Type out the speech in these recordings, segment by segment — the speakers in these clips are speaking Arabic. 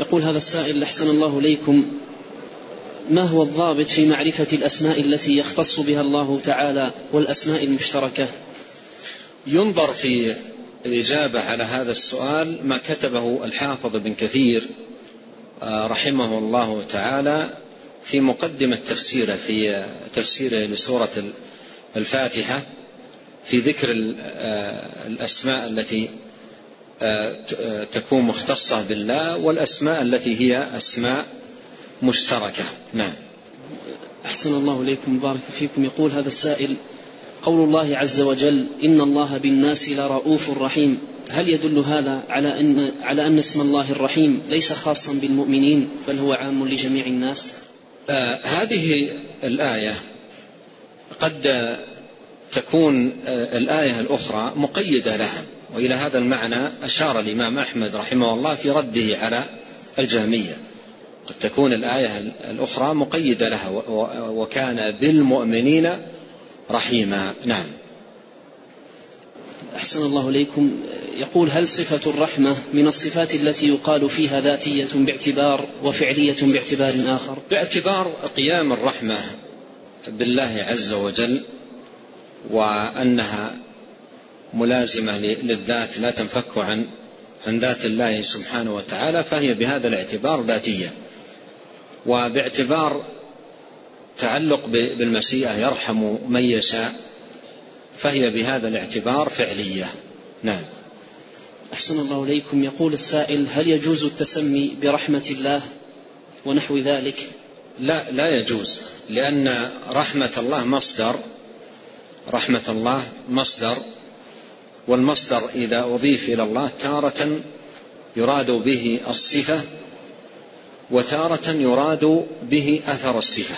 يقول هذا السائل أحسن الله إليكم. ما هو الضابط في معرفة الأسماء التي يختص بها الله تعالى والأسماء المشتركة؟ ينظر في الإجابة على هذا السؤال ما كتبه الحافظ بن كثير آه، رحمه الله تعالى في مقدمة تفسيره في تفسيره لسورة الفاتحة في ذكر آه، الأسماء التي تكون مختصة بالله والأسماء التي هي أسماء مشتركة. نعم. أحسن الله إليكم بارك فيكم. يقول هذا السائل قول الله عز وجل إن الله بالناس لرؤوف رحيم. هل يدل هذا على أن على أن اسم الله الرحيم ليس خاصا بالمؤمنين بل هو عام لجميع الناس؟ آه هذه الآية قد تكون آه الآية الأخرى مقيدة لها. وإلى هذا المعنى أشار الإمام أحمد رحمه الله في رده على الجهمية. قد تكون الآية الأخرى مقيدة لها وكان بالمؤمنين رحيما. نعم. أحسن الله إليكم. يقول هل صفة الرحمة من الصفات التي يقال فيها ذاتية باعتبار وفعلية باعتبار آخر؟ باعتبار قيام الرحمة بالله عز وجل وأنها ملازمة للذات لا تنفك عن عن ذات الله سبحانه وتعالى فهي بهذا الاعتبار ذاتية. وباعتبار تعلق بالمشيئة يرحم من يشاء فهي بهذا الاعتبار فعلية. نعم. أحسن الله إليكم. يقول السائل هل يجوز التسمي برحمة الله ونحو ذلك؟ لا لا يجوز لأن رحمة الله مصدر رحمة الله مصدر والمصدر إذا أضيف إلى الله تارة يراد به الصفة وتارة يراد به أثر الصفة.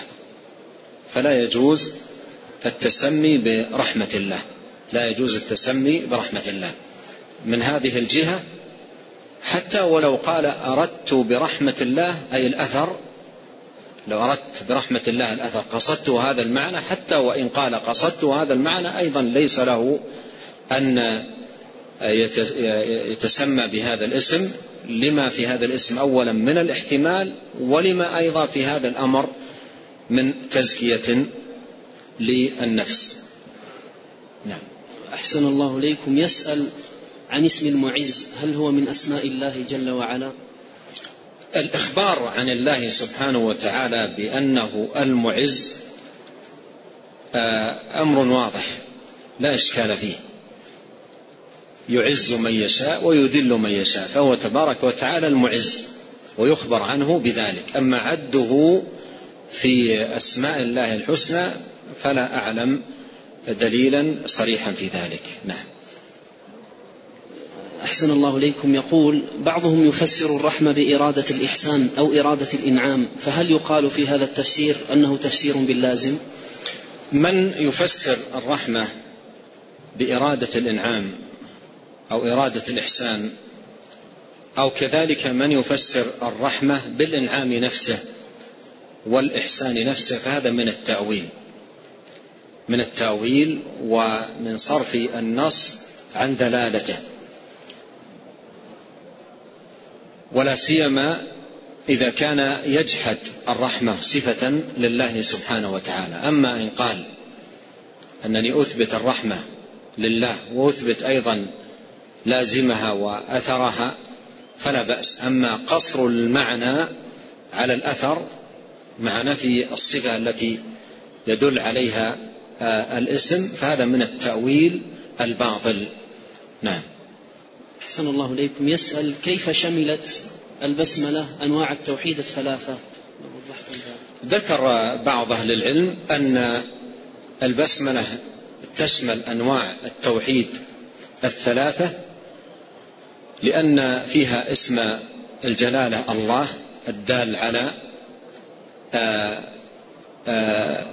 فلا يجوز التسمي برحمة الله. لا يجوز التسمي برحمة الله. من هذه الجهة حتى ولو قال أردت برحمة الله أي الأثر لو أردت برحمة الله الأثر قصدت هذا المعنى حتى وإن قال قصدت هذا المعنى أيضا ليس له أن يتسمى بهذا الاسم. لما في هذا الاسم؟ أولا من الاحتمال ولما أيضا في هذا الأمر من تزكية للنفس. نعم. أحسن الله إليكم. يسأل عن اسم المعز. هل هو من أسماء الله جل وعلا؟ الإخبار عن الله سبحانه وتعالى بأنه المعز آه، أمر واضح لا إشكال فيه. يعز من يشاء ويذل من يشاء فهو تبارك وتعالى المعز ويخبر عنه بذلك. أما عده في أسماء الله الحسنى فلا أعلم دليلا صريحا في ذلك. نعم. أحسن الله إليكم. يقول بعضهم يفسر الرحمة بإرادة الإحسان أو إرادة الإنعام فهل يقال في هذا التفسير أنه تفسير باللازم؟ من يفسر الرحمة بإرادة الإنعام أو إرادة الإحسان أو كذلك من يفسر الرحمة بالإنعام نفسه والإحسان نفسه فهذا من التأويل. من التأويل ومن صرف النص عن دلالته. ولا سيما إذا كان يجحد الرحمة صفة لله سبحانه وتعالى. أما إن قال أنني أثبت الرحمة لله وأثبت أيضا لازمها وأثرها فلا بأس. أما قصر المعنى على الأثر مع نفي الصفة التي يدل عليها آه، الاسم فهذا من التأويل الباطل. نعم. أحسن الله إليكم. يسأل كيف شملت البسملة أنواع التوحيد الثلاثة؟ ذكر بعض أهل العلم أن البسملة تشمل أنواع التوحيد الثلاثة. لأن فيها اسم الجلالة الله الدال على آه، آه،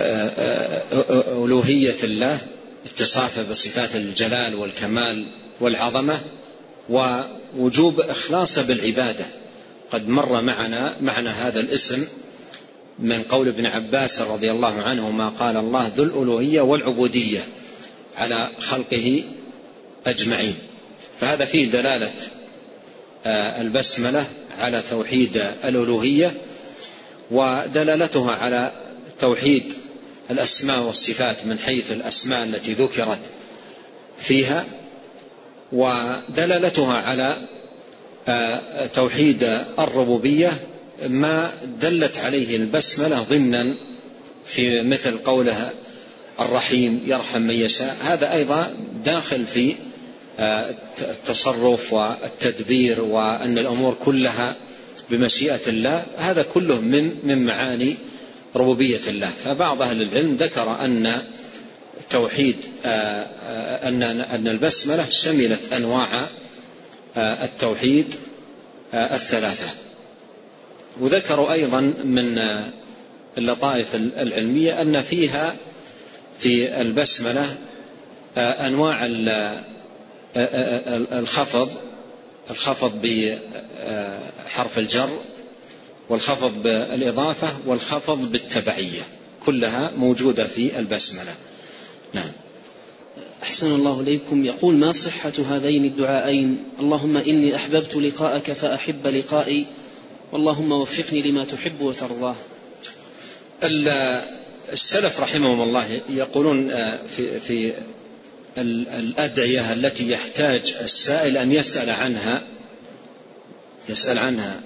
آه، ألوهية الله اتصافه بصفات الجلال والكمال والعظمة ووجوب إخلاصه بالعبادة. قد مر معنا معنى هذا الاسم من قول ابن عباس رضي الله عنه ما قال الله ذو الألوهية والعبودية على خلقه أجمعين. فهذا فيه دلالة البسملة على توحيد الألوهية ودلالتها على توحيد الأسماء والصفات من حيث الأسماء التي ذكرت فيها ودلالتها على آه، توحيد الربوبية ما دلت عليه البسملة ضمنا في مثل قولها الرحيم يرحم من يشاء. هذا أيضا داخل في آه، التصرف والتدبير وأن الأمور كلها بمشيئة الله هذا كله من من معاني ربوبية الله. فبعض أهل العلم ذكر أن توحيد آه، آه، أن أن البسملة شملت أنواع التوحيد الثلاثة. وذكروا أيضا من اللطائف العلمية أن فيها في البسملة أنواع الخفض الخفض بحرف الجر والخفض بالإضافة والخفض بالتبعية. كلها موجودة في البسملة. نعم. أحسن الله إليكم. يقول ما صحة هذين الدعائين؟ اللهم إني أحببت لقاءك فأحب لقائي واللهم وفقني لما تحب وترضاه. السلف رحمهم الله يقولون آه، في, في الأدعية التي يحتاج السائل أن يسأل عنها يسأل عنها.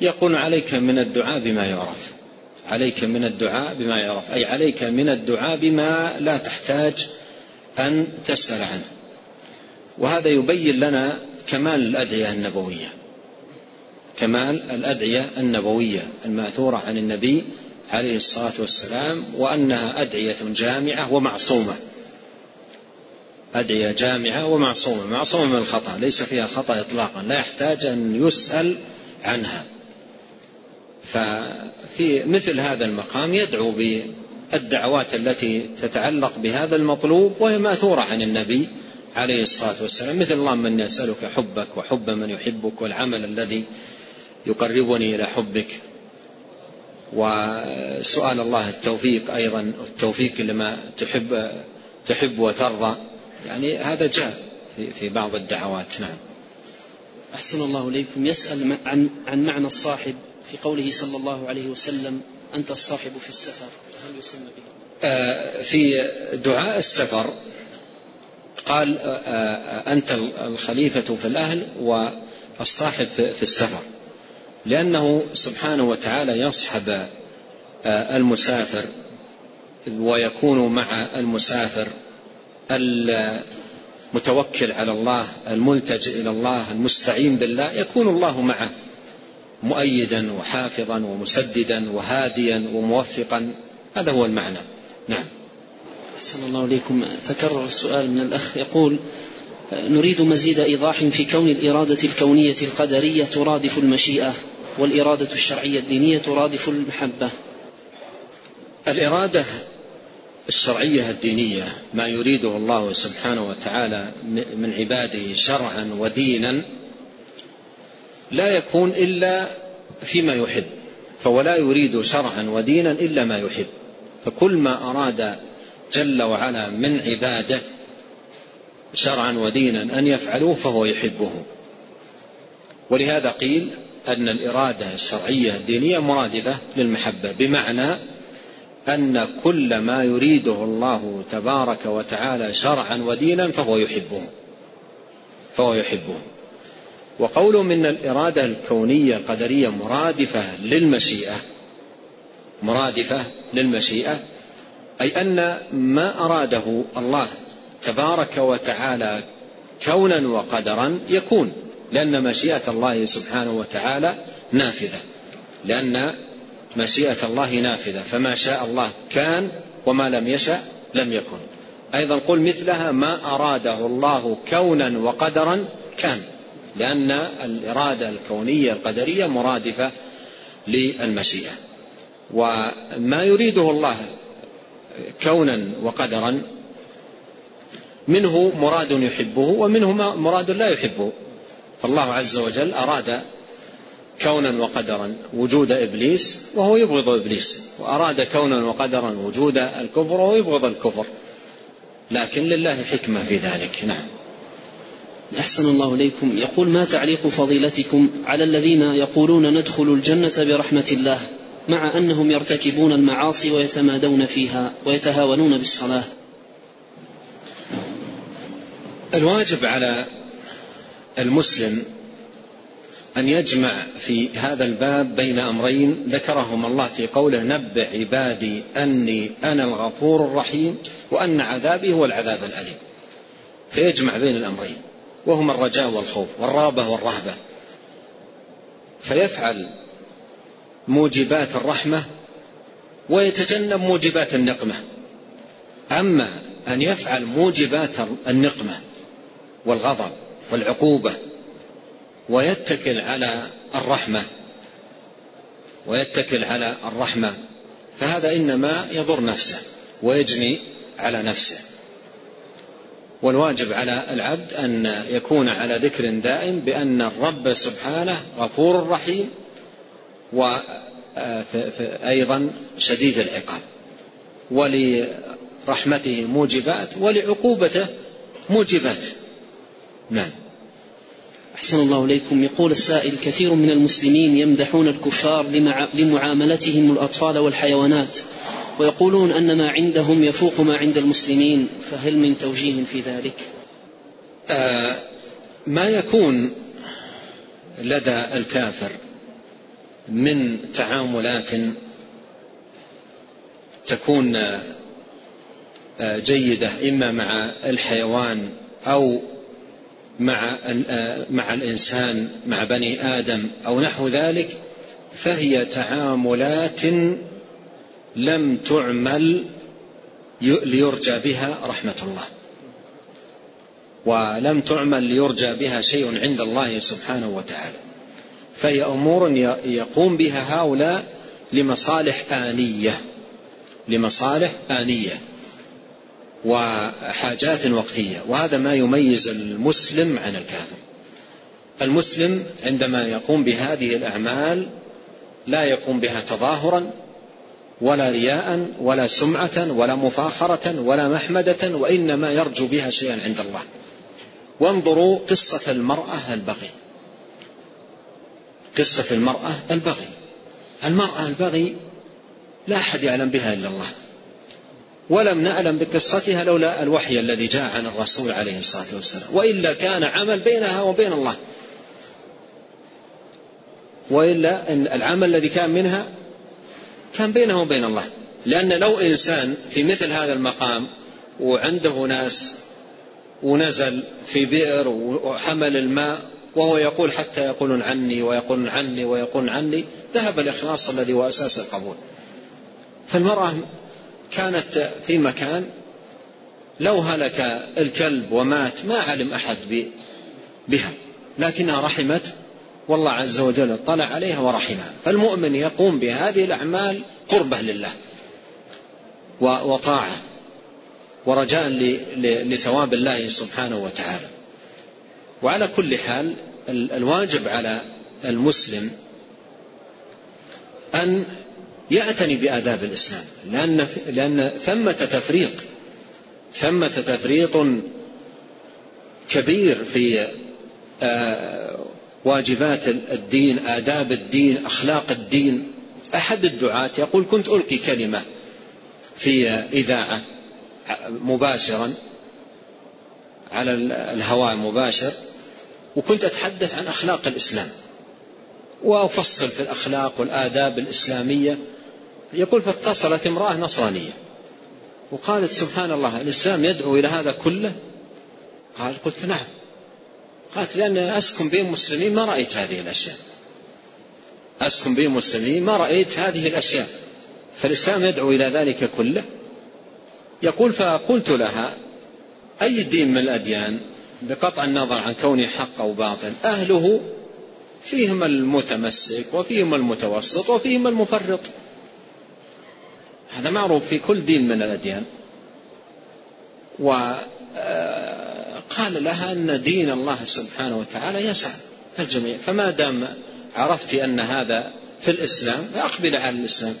يقول عليك من الدعاء بما يعرف. عليك من الدعاء بما يعرف. أي عليك من الدعاء بما لا تحتاج أن تسأل عنه. وهذا يبين لنا كمال الأدعية النبوية. كمال الأدعية النبوية المأثورة عن النبي عليه الصلاة والسلام وأنها أدعية جامعة ومعصومة. أدعية جامعة ومعصومة معصومة من الخطأ ليس فيها خطأ إطلاقا لا يحتاج أن يسأل عنها. ففي مثل هذا المقام يدعو بالدعوات التي تتعلق بهذا المطلوب وهي مأثورة عن النبي عليه الصلاة والسلام مثل اللهم أني أسألك حبك وحب من يحبك والعمل الذي يقربني إلى حبك. وسؤال الله التوفيق أيضا التوفيق لما تحب تحب وترضى. يعني هذا جاء في, في بعض الدعوات. نعم. أحسن الله إليكم. يسأل عن, عن معنى الصاحب في قوله صلى الله عليه وسلم أنت الصاحب في السفر. هل يسمى به؟ آه في دعاء السفر قال آه, آه، أنت الخليفة في الأهل والصاحب في السفر. لأنه سبحانه وتعالى يصحب آه، المسافر ويكون مع المسافر. المتوكل على الله الملتجئ إلى الله المستعين بالله يكون الله معه مؤيدا وحافظا ومسددا وهاديا وموفقا. هذا هو المعنى. نعم. أحسن الله إليكم. تكرر السؤال من الأخ. يقول نريد مزيد إيضاح في كون الإرادة الكونية القدرية ترادف المشيئة والإرادة الشرعية الدينية ترادف المحبة. الإرادة الشرعية الدينية ما يريده الله سبحانه وتعالى من عباده شرعا ودينا لا يكون إلا فيما يحب فهو لا يريد شرعا ودينا إلا ما يحب. فكل ما أراد جل وعلا من عباده شرعا ودينا أن يفعلوه فهو يحبه. ولهذا قيل أن الإرادة الشرعية الدينية مرادفة للمحبة بمعنى أن كل ما يريده الله تبارك وتعالى شرعا ودينا فهو يحبه. فهو يحبه. وقوله من الإرادة الكونية القدرية مرادفة للمشيئة مرادفة للمشيئة أي أن ما أراده الله تبارك وتعالى كونا وقدرا يكون لأن مشيئة الله سبحانه وتعالى نافذة لأن مشيئة الله نافذة فما شاء الله كان وما لم يشأ لم يكن. أيضا قل مثلها ما أراده الله كونا وقدرا كان لأن الإرادة الكونية القدرية مرادفة للمشيئة. وما يريده الله كونا وقدرا منه مراد يحبه ومنه مراد لا يحبه. فالله عز وجل أراد كونا وقدرا وجود إبليس وهو يبغض إبليس وأراد كونا وقدرا وجود الكفر وهو يبغض الكفر. لكن لله حكمة في ذلك. نعم. أحسن الله إليكم. يقول ما تعليق فضيلتكم على الذين يقولون ندخل الجنة برحمة الله مع أنهم يرتكبون المعاصي ويتمادون فيها ويتهاونون بالصلاة؟ الواجب على المسلم أن يجمع في هذا الباب بين أمرين ذكرهما الله في قوله نبع عبادي أني أنا الغفور الرحيم وأن عذابي هو العذاب الأليم. فيجمع بين الأمرين وهما الرجاء والخوف والرغبة والرهبة. فيفعل موجبات الرحمة ويتجنب موجبات النقمة. أما أن يفعل موجبات النقمة والغضب والعقوبة ويتكل على الرحمة. ويتكل على الرحمة. فهذا إنما يضر نفسه ويجني على نفسه. والواجب على العبد أن يكون على ذكر دائم بأن الرب سبحانه غفور رحيم وأيضا شديد العقاب. ولرحمته موجبات ولعقوبته موجبات. نعم. أحسن الله إليكم. يقول السائل كثير من المسلمين يمدحون الكفار لمعاملتهم الأطفال والحيوانات ويقولون أن ما عندهم يفوق ما عند المسلمين فهل من توجيه في ذلك؟ آه ما يكون لدى الكافر من تعاملات تكون آه، جيدة إما مع الحيوان أو مع مع الإنسان مع بني آدم أو نحو ذلك فهي تعاملات لم تعمل ليرجى بها رحمة الله. ولم تعمل ليرجى بها شيء عند الله سبحانه وتعالى. فهي أمور يقوم بها هؤلاء لمصالح آنية. لمصالح آنية. وحاجات وقتية وهذا ما يميز المسلم عن الكافر. المسلم عندما يقوم بهذه الأعمال لا يقوم بها تظاهرا ولا رياء ولا سمعة ولا مفاخرة ولا محمدة وإنما يرجو بها شيئا عند الله. وانظروا قصة المرأة البغي. قصة المرأة البغي. المرأة البغي لا أحد يعلم بها إلا الله. ولم نعلم بقصتها لولا الوحي الذي جاء عن الرسول عليه الصلاة والسلام وإلا كان عمل بينها وبين الله. وإلا إن العمل الذي كان منها كان بينه وبين الله. لأن لو إنسان في مثل هذا المقام وعنده ناس ونزل في بئر وحمل الماء وهو يقول حتى يقولون عني ويقولون عني ويقولون عني ذهب الإخلاص الذي هو أساس القبول. فالمرأة كانت في مكان لو هلك الكلب ومات ما علم أحد بها. لكنها رحمت والله عز وجل اطلع عليها ورحمها. فالمؤمن يقوم بهذه الأعمال قربة لله وطاعة ورجاء لثواب الله سبحانه وتعالى. وعلى كل حال الواجب على المسلم أن يعتني بآداب الإسلام لأن, لأن ثمة تفريط ثمة تفريط كبير في آه، واجبات الدين آداب الدين أخلاق الدين. أحد الدعاة يقول كنت ألقي كلمة في إذاعة مباشرا على الهواء مباشر وكنت أتحدث عن أخلاق الإسلام وأفصل في الأخلاق والآداب الإسلامية. يقول فاتصلت امرأة نصرانية وقالت سبحان الله الإسلام يدعو إلى هذا كله؟ قال قلت نعم. قالت لأن أسكن بين مسلمين ما رأيت هذه الأشياء. أسكن بين مسلمين ما رأيت هذه الأشياء. فالإسلام يدعو إلى ذلك كله؟ يقول فقلت لها أي دين من الأديان؟ بقطع النظر عن كونه حق أو باطل. أهله فيهم المتمسك وفيهم المتوسط وفيهم المفرط. هذا معروف في كل دين من الأديان. وقال لها أن دين الله سبحانه وتعالى يسع الجميع. فما دام عرفت أن هذا في الإسلام فأقبل على الإسلام.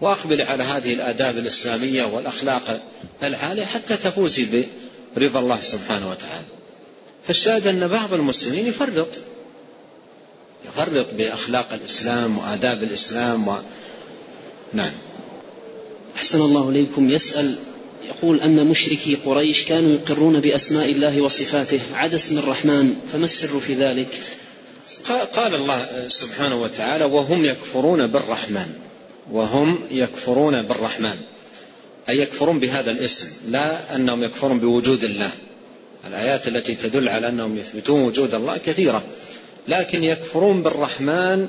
وأقبل على هذه الآداب الإسلامية والأخلاق العالية حتى تفوزي برضا الله سبحانه وتعالى. فالشاهد أن بعض المسلمين يفرط. يفرط بأخلاق الإسلام وآداب الإسلام و... نعم. أحسن الله إليكم. يسأل يقول أن مشركي قريش كانوا يقرون بأسماء الله وصفاته. عدا اسم الرحمن فما السر في ذلك؟ قال الله سبحانه وتعالى وهم يكفرون بالرحمن وهم يكفرون بالرحمن. أي يكفرون بهذا الاسم لا أنهم يكفرون بوجود الله. الآيات التي تدل على أنهم يثبتون وجود الله كثيرة لكن يكفرون بالرحمن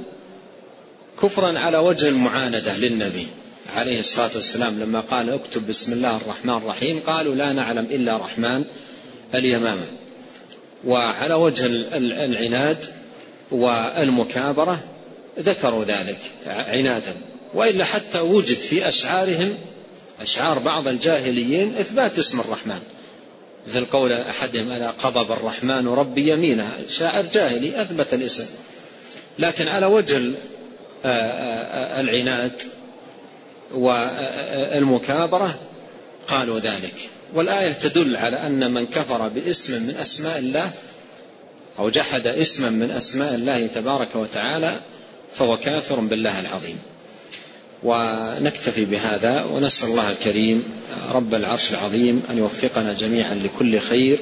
كفرا على وجه المعاندة للنبي. عليه الصلاة والسلام لما قال اكتب بسم الله الرحمن الرحيم قالوا لا نعلم إلا رحمن اليمامة. وعلى وجه العناد والمكابرة ذكروا ذلك عنادا. وإلا حتى وجد في أشعارهم أشعار بعض الجاهليين إثبات اسم الرحمن. مثل قول أحدهم ألا قضب الرحمن ربي يمينه. شاعر جاهلي أثبت الاسم. لكن على وجه العناد والمكابرة قالوا ذلك. والآية تدل على أن من كفر باسم من أسماء الله أو جحد اسما من أسماء الله تبارك وتعالى فهو كافر بالله العظيم. ونكتفي بهذا ونسأل الله الكريم رب العرش العظيم أن يوفقنا جميعا لكل خير.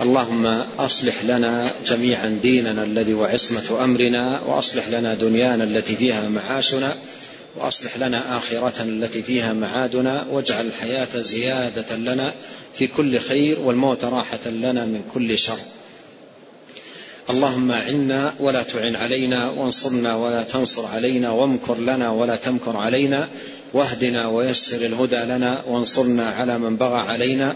اللهم أصلح لنا جميعا ديننا الذي وعصمة أمرنا وأصلح لنا دنيانا التي فيها معاشنا. وأصلح لنا آخرتنا التي فيها معادنا واجعل الحياة زيادة لنا في كل خير والموت راحة لنا من كل شر. اللهم أعنا ولا تعن علينا وانصرنا ولا تنصر علينا وامكر لنا ولا تمكر علينا واهدنا ويسر الهدى لنا وانصرنا على من بغى علينا.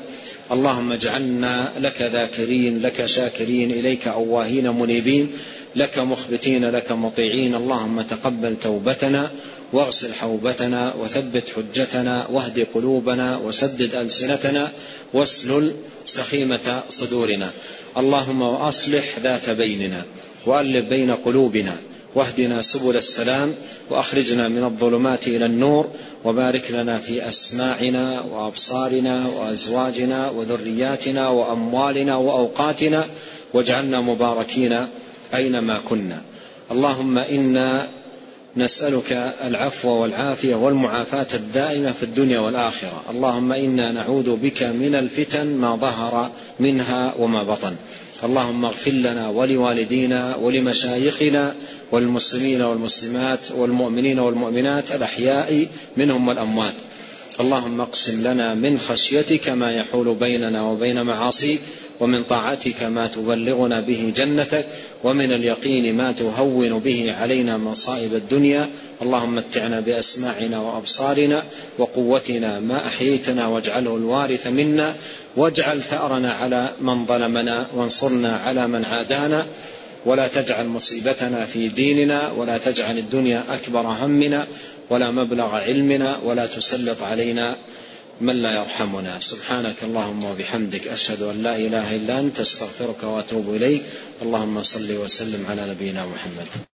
اللهم اجعلنا لك ذاكرين لك شاكرين إليك أواهين منيبين لك مخبتين لك مطيعين. اللهم تقبل توبتنا واغسل حوبتنا وثبت حجتنا واهد قلوبنا وسدد ألسنتنا واسلل سخيمة صدورنا. اللهم وأصلح ذات بيننا وألف بين قلوبنا واهدنا سبل السلام وأخرجنا من الظلمات إلى النور وبارك لنا في أسماعنا وأبصارنا وأزواجنا وذرياتنا وأموالنا وأوقاتنا واجعلنا مباركين أينما كنا. اللهم إنا نسألك العفو والعافية والمعافاة الدائمة في الدنيا والآخرة. اللهم إنا نعوذ بك من الفتن ما ظهر منها وما بطن. اللهم اغفر لنا ولوالدينا ولمشايخنا والمسلمين والمسلمات والمؤمنين والمؤمنات الأحياء منهم والأموات. اللهم اقسم لنا من خشيتك ما يحول بيننا وبين معاصيك ومن طاعتك ما تبلغنا به جنتك ومن اليقين ما تهون به علينا مصائب الدنيا. اللهم متعنا بأسماعنا وأبصارنا وقوتنا ما أحييتنا واجعله الوارث منا. واجعل ثأرنا على من ظلمنا وانصرنا على من عادانا. ولا تجعل مصيبتنا في ديننا ولا تجعل الدنيا أكبر همنا ولا مبلغ علمنا ولا تسلط علينا من لا يرحمنا. سبحانك اللهم وبحمدك أشهد أن لا إله إلا أنت أستغفرك وأتوب إليك. اللهم صل وسلم على نبينا محمد.